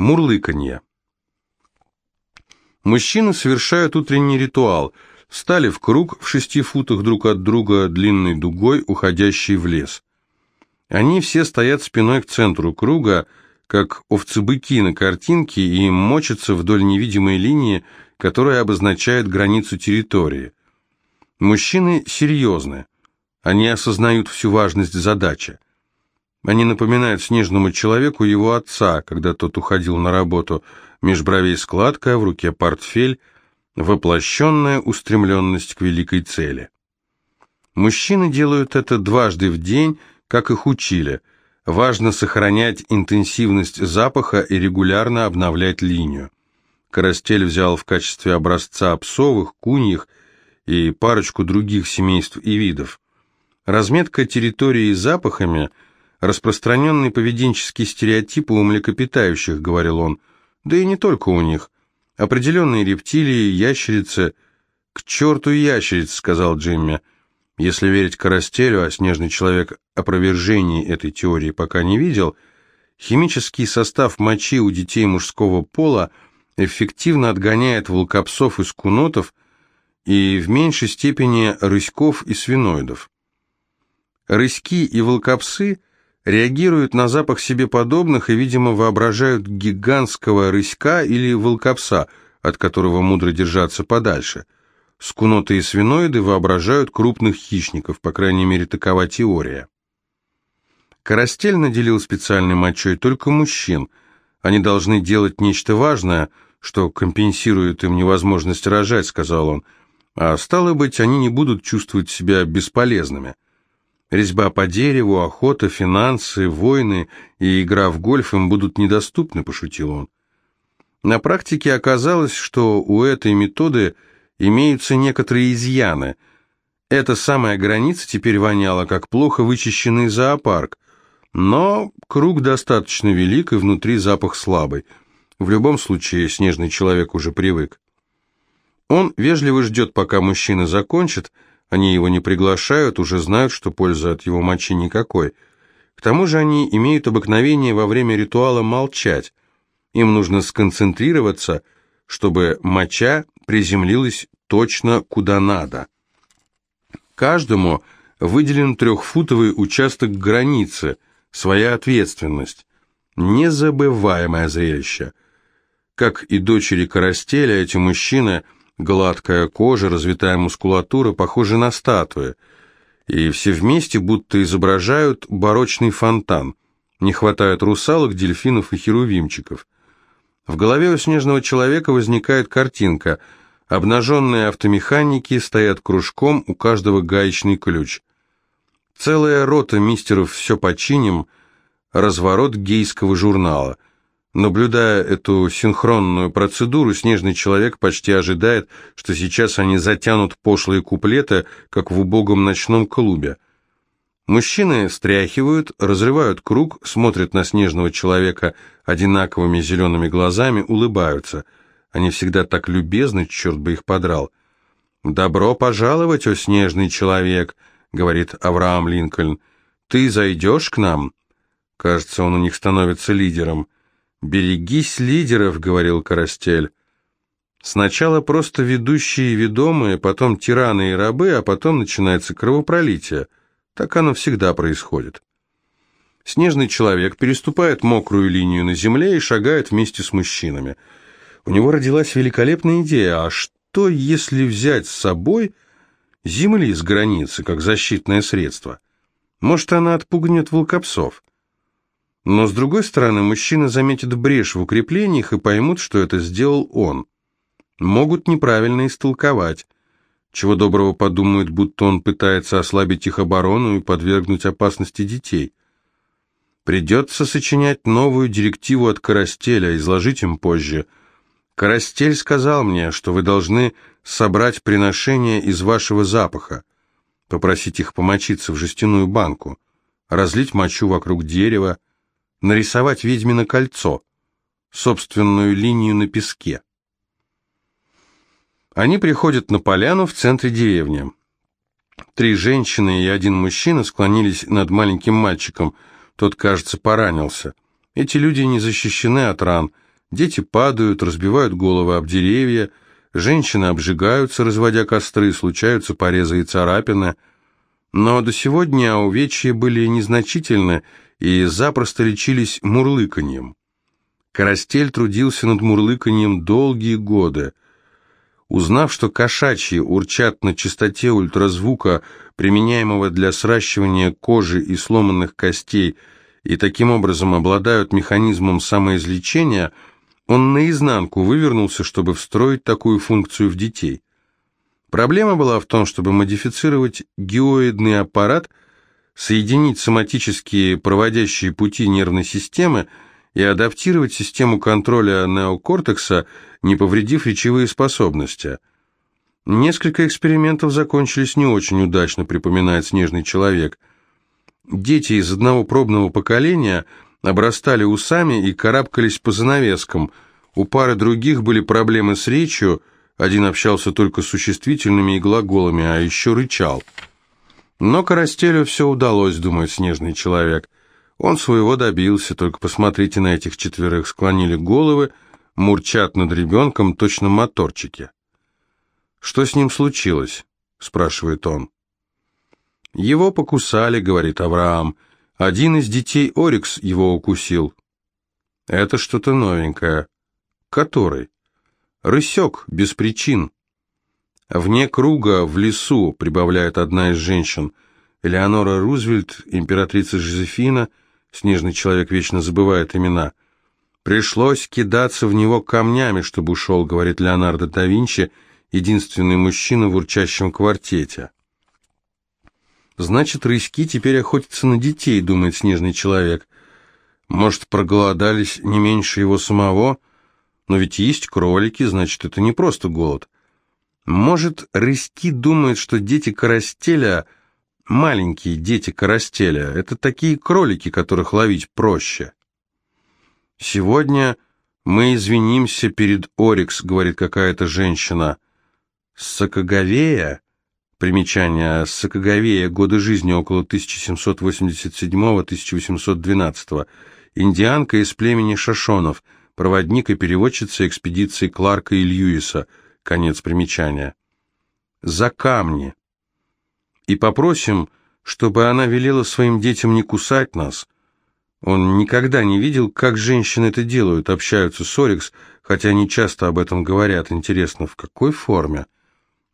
Мурлыканье. Мужчины совершают утренний ритуал. Встали в круг в шести футах друг от друга длинной дугой, уходящей в лес. Они все стоят спиной к центру круга, как овцы-быки на картинке, и мочатся вдоль невидимой линии, которая обозначает границу территории. Мужчины серьезны. Они осознают всю важность задачи. Они напоминают снежному человеку его отца, когда тот уходил на работу, меж бровей складка, в руке портфель, воплощенная устремленность к великой цели. Мужчины делают это дважды в день, как их учили. Важно сохранять интенсивность запаха и регулярно обновлять линию. Карастель взял в качестве образца псовых, куньих и парочку других семейств и видов. Разметка территории запахами – распространенный поведенческий стереотип у млекопитающих, говорил он, да и не только у них. Определенные рептилии, ящерицы... «К черту ящериц», — сказал Джимми. Если верить Карастелю, а снежный человек опровержений этой теории пока не видел, химический состав мочи у детей мужского пола эффективно отгоняет волкопсов и скунотов и в меньшей степени рыськов и свиноидов. Рыськи и волкопсы реагируют на запах себе подобных и, видимо, воображают гигантского рыська или волкопса, от которого мудро держаться подальше. Скуноты и свиноиды воображают крупных хищников, по крайней мере, такова теория. Карастель наделил специальной мочой только мужчин. Они должны делать нечто важное, что компенсирует им невозможность рожать, сказал он, а стало быть, они не будут чувствовать себя бесполезными. Резьба по дереву, охота, финансы, войны и игра в гольф им будут недоступны, пошутил он. На практике оказалось, что у этой методы имеются некоторые изъяны. Эта самая граница теперь воняла, как плохо вычищенный зоопарк, но круг достаточно велик и внутри запах слабый. В любом случае, снежный человек уже привык. Он вежливо ждет, пока мужчина закончит, они его не приглашают, уже знают, что пользы от его мочи никакой. К тому же они имеют обыкновение во время ритуала молчать. Им нужно сконцентрироваться, чтобы моча приземлилась точно куда надо. Каждому выделен трехфутовый участок границы, своя ответственность. Незабываемое зрелище. Как и дочери Карастеля, эти мужчины – Гладкая кожа, развитая мускулатура, похожи на статуи. И все вместе будто изображают барочный фонтан. Не хватает русалок, дельфинов и херувимчиков. В голове у снежного человека возникает картинка. Обнаженные автомеханики стоят кружком, у каждого гаечный ключ. Целая рота мистеров «все починим», разворот гейского журнала – Наблюдая эту синхронную процедуру, снежный человек почти ожидает, что сейчас они затянут пошлые куплеты, как в убогом ночном клубе. Мужчины стряхивают, разрывают круг, смотрят на снежного человека одинаковыми зелеными глазами, улыбаются. Они всегда так любезны, черт бы их подрал. «Добро пожаловать, о снежный человек», — говорит Авраам Линкольн. «Ты зайдешь к нам?» Кажется, он у них становится лидером. «Берегись лидеров», — говорил Карастель. Сначала просто ведущие и ведомые, потом тираны и рабы, а потом начинается кровопролитие. Так оно всегда происходит. Снежный человек переступает мокрую линию на земле и шагает вместе с мужчинами. У него родилась великолепная идея, а что если взять с собой земли с границы, как защитное средство? Может, она отпугнет волкопсов? Но, с другой стороны, мужчины заметят брешь в укреплениях и поймут, что это сделал он. Могут неправильно истолковать. Чего доброго подумают, будто он пытается ослабить их оборону и подвергнуть опасности детей. Придется сочинять новую директиву от Карастеля, изложить им позже. Карастель сказал мне, что вы должны собрать приношение из вашего запаха, попросить их помочиться в жестяную банку, разлить мочу вокруг дерева, нарисовать ведьмино кольцо, собственную линию на песке. Они приходят на поляну в центре деревни. Три женщины и один мужчина склонились над маленьким мальчиком, тот, кажется, поранился. Эти люди не защищены от ран, Дети падают, разбивают головы об деревья, женщины обжигаются, разводя костры, случаются порезы и царапины. Но до сегодня увечья были незначительны и запросто лечились мурлыканьем. Карастель трудился над мурлыканьем долгие годы. Узнав, что кошачьи урчат на частоте ультразвука, применяемого для сращивания кожи и сломанных костей, и таким образом обладают механизмом самоизлечения – он наизнанку вывернулся, чтобы встроить такую функцию в детей. Проблема была в том, чтобы модифицировать геоидный аппарат, соединить соматические проводящие пути нервной системы и адаптировать систему контроля неокортекса, не повредив речевые способности. Несколько экспериментов закончились не очень удачно, припоминает снежный человек. Дети из одного пробного поколения – обрастали усами и карабкались по занавескам. У пары других были проблемы с речью, один общался только с существительными и глаголами, а еще рычал. Но Карастелю все удалось, думает снежный человек. Он своего добился, только посмотрите на этих четверых, склонили головы, мурчат над ребенком, точно моторчики. «Что с ним случилось?» – спрашивает он. «Его покусали», – говорит Авраам, – один из детей Орикс его укусил. Это что-то новенькое. Который? Рысек, без причин. Вне круга, в лесу, прибавляет одна из женщин. Элеонора Рузвельт, императрица Жозефина, снежный человек вечно забывает имена. Пришлось кидаться в него камнями, чтобы ушел, говорит Леонардо да Винчи, единственный мужчина в урчащем квартете. Значит, рыськи теперь охотятся на детей, думает снежный человек. Может, проголодались не меньше его самого? Но ведь есть кролики, значит, это не просто голод. Может, рыськи думают, что дети Карастеля, маленькие дети Карастеля, это такие кролики, которых ловить проще. Сегодня мы извинимся перед Орикс, говорит какая-то женщина. Сокоговея? Примечание. Сакаговея. Годы жизни около 1787-1812. Индианка из племени Шашонов. Проводник и переводчица экспедиции Кларка и Льюиса. Конец примечания. За камни. И попросим, чтобы она велела своим детям не кусать нас. Он никогда не видел, как женщины это делают, общаются с Орикс, хотя они часто об этом говорят. Интересно, в какой форме?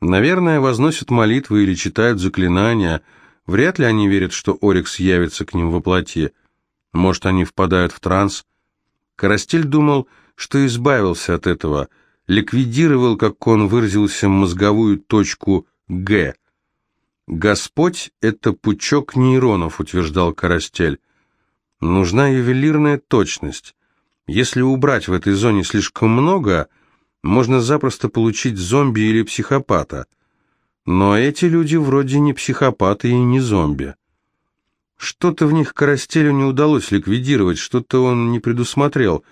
Наверное, возносят молитвы или читают заклинания. Вряд ли они верят, что Орикс явится к ним во плоти. Может, они впадают в транс. Карастель думал, что избавился от этого, ликвидировал, как он выразился, мозговую точку «Г». «Господь — это пучок нейронов», — утверждал Карастель. «Нужна ювелирная точность. Если убрать в этой зоне слишком много, можно запросто получить зомби или психопата. Но эти люди вроде не психопаты и не зомби. Что-то в них Карастелю не удалось ликвидировать, что-то он не предусмотрел.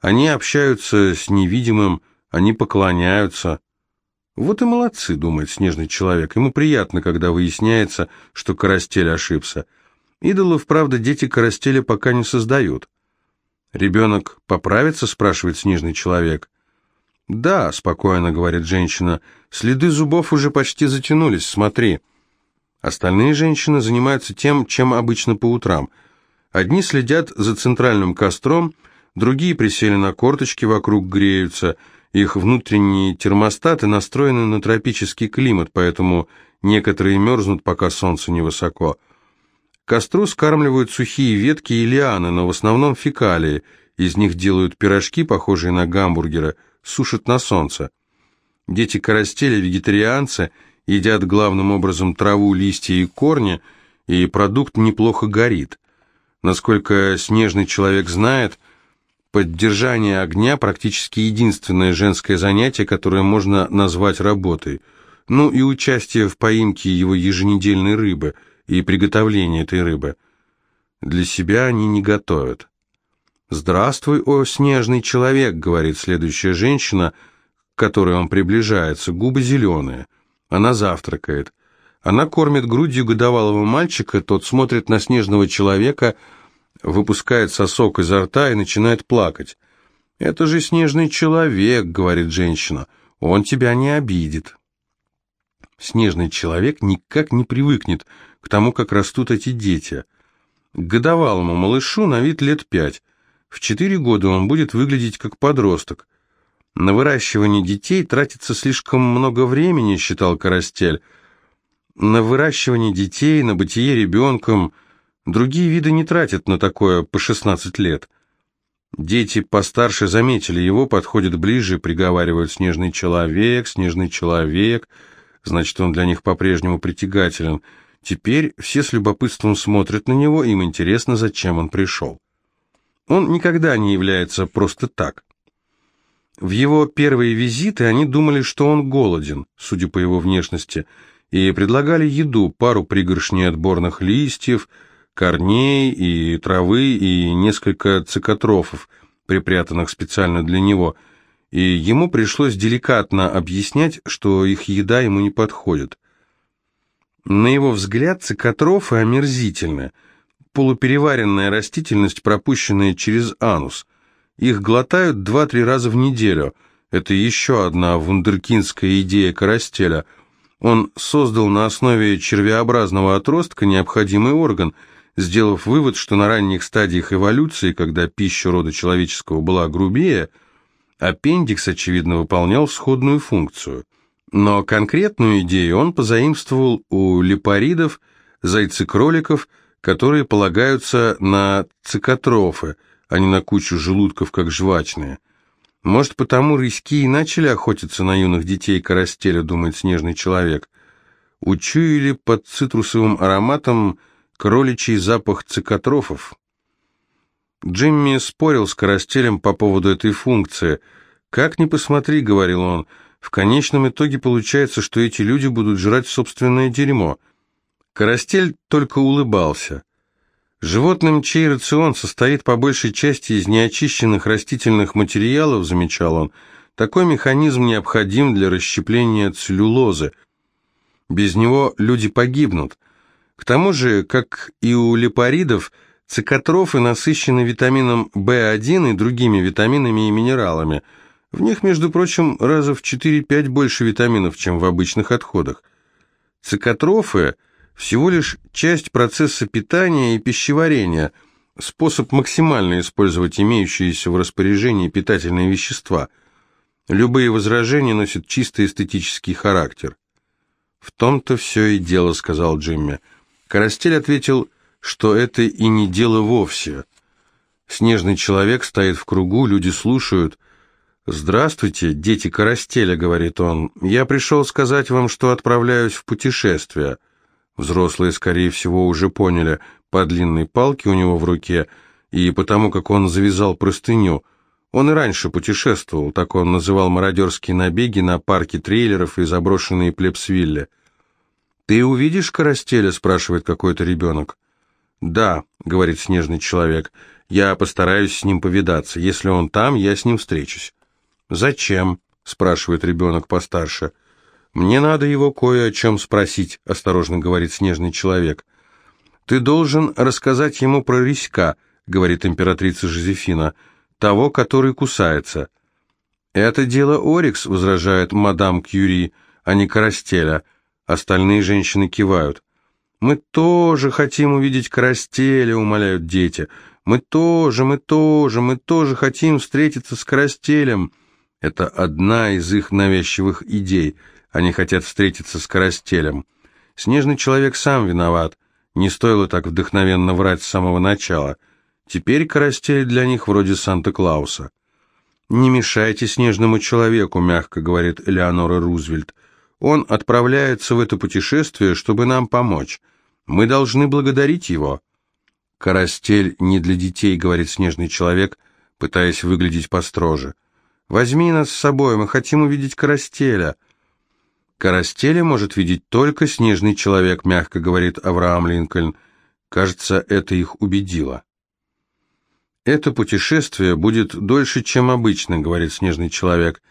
Они общаются с невидимым, они поклоняются. Вот и молодцы, думает снежный человек. Ему приятно, когда выясняется, что Карастель ошибся. Идолов, правда, дети Карастеля пока не создают. «Ребенок поправится?» – спрашивает снежный человек. «Да», — спокойно говорит женщина, — «следы зубов уже почти затянулись, смотри». Остальные женщины занимаются тем, чем обычно по утрам. Одни следят за центральным костром, другие присели на корточки, вокруг греются. Их внутренние термостаты настроены на тропический климат, поэтому некоторые мерзнут, пока солнце невысоко. костру скармливают сухие ветки и лианы, но в основном фекалии. Из них делают пирожки, похожие на гамбургеры – сушат на солнце. Дети карастеля, вегетарианцы, едят главным образом траву, листья и корни, и продукт неплохо горит. Насколько снежный человек знает, поддержание огня практически единственное женское занятие, которое можно назвать работой. Ну и участие в поимке его еженедельной рыбы и приготовление этой рыбы. Для себя они не готовят. «Здравствуй, о снежный человек», — говорит следующая женщина, к которой он приближается, губы зеленые. Она завтракает. Она кормит грудью годовалого мальчика, тот смотрит на снежного человека, выпускает сосок изо рта и начинает плакать. «Это же снежный человек», — говорит женщина. «Он тебя не обидит». Снежный человек никак не привыкнет к тому, как растут эти дети. Годовалому малышу на вид лет пять. В четыре года он будет выглядеть как подросток. На выращивание детей тратится слишком много времени, считал Карастель. На выращивание детей, на бытие ребенком другие виды не тратят на такое по 16 лет. Дети постарше заметили его, подходят ближе, приговаривают «снежный человек, снежный человек», значит, он для них по-прежнему притягателен. Теперь все с любопытством смотрят на него, им интересно, зачем он пришел. Он никогда не является просто так. В его первые визиты они думали, что он голоден, судя по его внешности, и предлагали еду, пару пригоршней отборных листьев, корней и травы и несколько цикотрофов, припрятанных специально для него, и ему пришлось деликатно объяснять, что их еда ему не подходит. На его взгляд цикотрофы омерзительны, полупереваренная растительность, пропущенная через анус – их глотают два-три раза в неделю. Это еще одна вундеркинская идея Карастеля. Он создал на основе червеобразного отростка необходимый орган, сделав вывод, что на ранних стадиях эволюции, когда пища рода человеческого была грубее, аппендикс, очевидно, выполнял сходную функцию. Но конкретную идею он позаимствовал у лепаридов, зайцекроликов, которые полагаются на цикотрофы – а не на кучу желудков, как жвачные. Может, потому рыськи и начали охотиться на юных детей карастеля, думает снежный человек. Учуяли под цитрусовым ароматом кроличий запах цикотрофов. Джимми спорил с карастелем по поводу этой функции. «Как ни посмотри», — говорил он, — «в конечном итоге получается, что эти люди будут жрать собственное дерьмо». Карастель только улыбался. Животным, чей рацион состоит по большей части из неочищенных растительных материалов, замечал он, такой механизм необходим для расщепления целлюлозы. Без него люди погибнут. К тому же, как и у лепаридов, цикотрофы насыщены витамином В1 и другими витаминами и минералами. В них, между прочим, раза в 4-5 больше витаминов, чем в обычных отходах. Цикотрофы – всего лишь часть процесса питания и пищеварения, способ максимально использовать имеющиеся в распоряжении питательные вещества. Любые возражения носят чисто эстетический характер. «В том-то все и дело», — сказал Джимми. Карастель ответил, что это и не дело вовсе. Снежный человек стоит в кругу, люди слушают. «Здравствуйте, дети Карастеля», — говорит он. «Я пришел сказать вам, что отправляюсь в путешествие». Взрослые, скорее всего, уже поняли по длинной палке у него в руке и потому, как он завязал простыню. Он и раньше путешествовал, так он называл мародерские набеги на парки трейлеров и заброшенные плебсвилли. «Ты увидишь Карастеля?» – спрашивает какой-то ребенок. «Да», — говорит снежный человек, — «я постараюсь с ним повидаться. Если он там, я с ним встречусь». «Зачем?» — спрашивает ребенок постарше. «Мне надо его кое о чем спросить», — осторожно говорит снежный человек. «Ты должен рассказать ему про Риська», — говорит императрица Жозефина, — «того, который кусается». «Это дело Орикс», — возражает мадам Кьюри, а не Карастеля. Остальные женщины кивают. «Мы тоже хотим увидеть Карастеля», — умоляют дети. «Мы тоже, мы тоже, мы тоже хотим встретиться с Карастелем». Это одна из их навязчивых идей — они хотят встретиться с Карастелем. Снежный человек сам виноват. Не стоило так вдохновенно врать с самого начала. Теперь Карастель для них вроде Санта-Клауса. «Не мешайте снежному человеку», — мягко говорит Элеонора Рузвельт. «Он отправляется в это путешествие, чтобы нам помочь. Мы должны благодарить его». «Карастель не для детей», — говорит снежный человек, пытаясь выглядеть построже. «Возьми нас с собой, мы хотим увидеть Карастеля». Карастеля может видеть только снежный человек, мягко говорит Авраам Линкольн. Кажется, это их убедило. Это путешествие будет дольше, чем обычно, говорит снежный человек.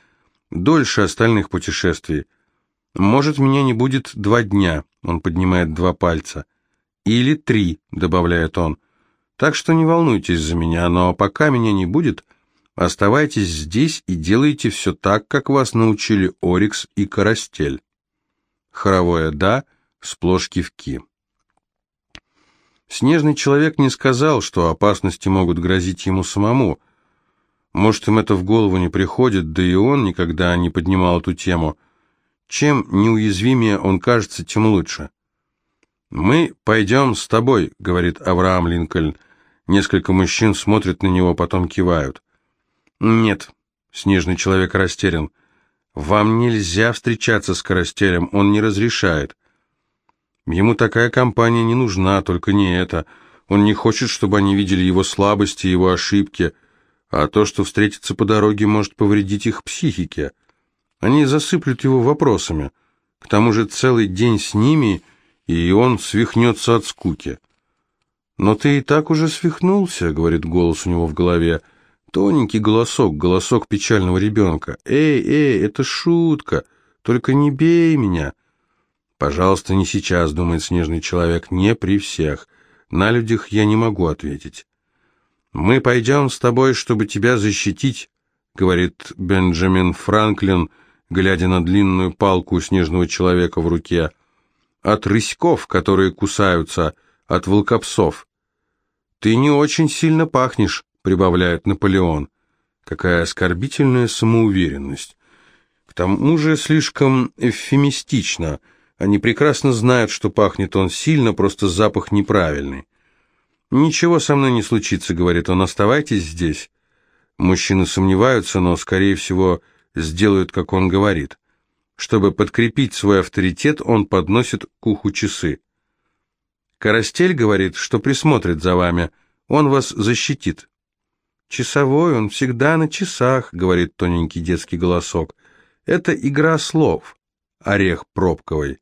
Дольше остальных путешествий. Может, меня не будет два дня, он поднимает два пальца. Или три, добавляет он. Так что не волнуйтесь за меня, но пока меня не будет, Оставайтесь здесь и делайте все так, как вас научили Орикс и Карастель. Хоровое «да», сплошь кивки. Снежный человек не сказал, что опасности могут грозить ему самому. Может, им это в голову не приходит, да и он никогда не поднимал эту тему. Чем неуязвимее он кажется, тем лучше. «Мы пойдем с тобой», — говорит Авраам Линкольн. Несколько мужчин смотрят на него, потом кивают. «Нет», — снежный человек растерян. «Вам нельзя встречаться с Карастелем, он не разрешает». Ему такая компания не нужна, только не это. Он не хочет, чтобы они видели его слабости, его ошибки, а то, что встретиться по дороге, может повредить их психике. Они засыплют его вопросами. К тому же целый день с ними, и он свихнется от скуки. «Но ты и так уже свихнулся», — говорит голос у него в голове. Тоненький голосок, голосок печального ребенка. «Эй, эй, это шутка, только не бей меня». «Пожалуйста, не сейчас», — думает снежный человек, — «не при всех. На людях я не могу ответить». «Мы пойдем с тобой, чтобы тебя защитить», — говорит Бенджамин Франклин, глядя на длинную палку снежного человека в руке. «От рыськов, которые кусаются, от волкопсов». «Ты не очень сильно пахнешь», — прибавляет Наполеон. Какая оскорбительная самоуверенность. К тому же слишком эвфемистично — они прекрасно знают, что пахнет он сильно, просто запах неправильный. «Ничего со мной не случится», — говорит он, — «оставайтесь здесь». Мужчины сомневаются, но, скорее всего, сделают, как он говорит. Чтобы подкрепить свой авторитет, он подносит к уху часы. Карастель говорит, что присмотрит за вами, он вас защитит. «Часовой, он всегда на часах», — говорит тоненький детский голосок. «Это игра слов, орех пробковый».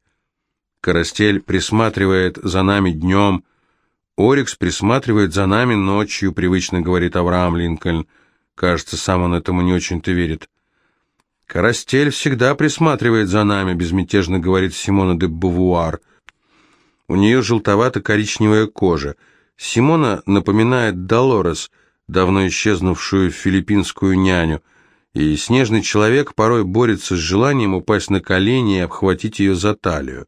Карастель присматривает за нами днем. Орикс присматривает за нами ночью, привычно говорит Авраам Линкольн. Кажется, сам он этому не очень-то верит. Карастель всегда присматривает за нами, безмятежно говорит Симона де Бувуар. У нее желтовато-коричневая кожа. Симона напоминает Долорес, давно исчезнувшую филиппинскую няню, и снежный человек порой борется с желанием упасть на колени и обхватить ее за талию.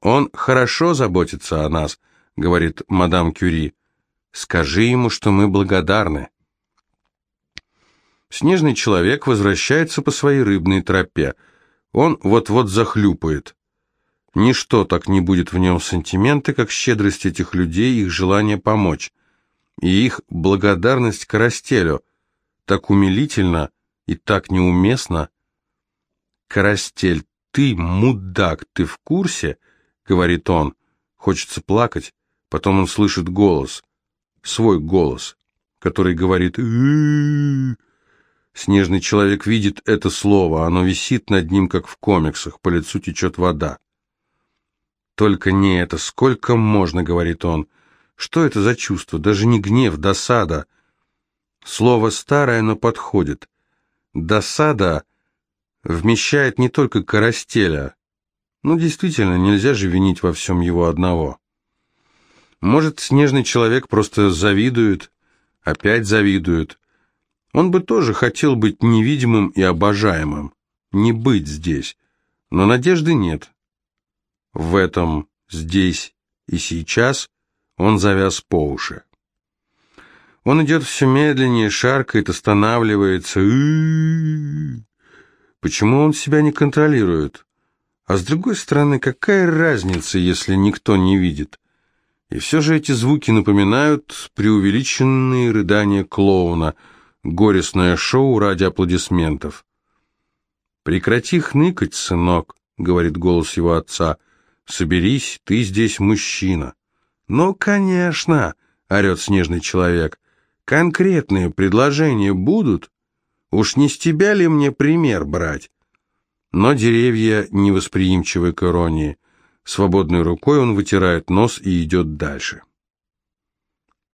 «Он хорошо заботится о нас», — говорит мадам Кюри. «Скажи ему, что мы благодарны». Снежный человек возвращается по своей рыбной тропе. Он вот-вот захлюпает. Ничто так не будет в нем сантименты, как щедрость этих людей, их желание помочь. И их благодарность Карастелю. Так умилительно и так неуместно. «Карастель, ты мудак, ты в курсе?» говорит он. Хочется плакать, потом он слышит голос, свой голос, который говорит Снежный человек видит это слово, оно висит над ним, как в комиксах, по лицу течет вода. «Только не это, сколько можно», — говорит он. «Что это за чувство? Даже не гнев, досада». Слово старое, но подходит. Досада вмещает не только Карастеля, ну, действительно, нельзя же винить во всем его одного. Может, снежный человек просто завидует, опять завидует. Он бы тоже хотел быть невидимым и обожаемым, не быть здесь, но надежды нет. В этом здесь и сейчас он завяз по уши. Он идет все медленнее, шаркает, останавливается. Почему он себя не контролирует? А с другой стороны, какая разница, если никто не видит? И все же эти звуки напоминают преувеличенные рыдания клоуна, горестное шоу ради аплодисментов. «Прекрати хныкать, сынок», — говорит голос его отца. «Соберись, ты здесь мужчина». «Ну, конечно», — орет снежный человек. «Конкретные предложения будут? Уж не с тебя ли мне пример брать?» Но деревья невосприимчивы к иронии. Свободной рукой он вытирает нос и идет дальше.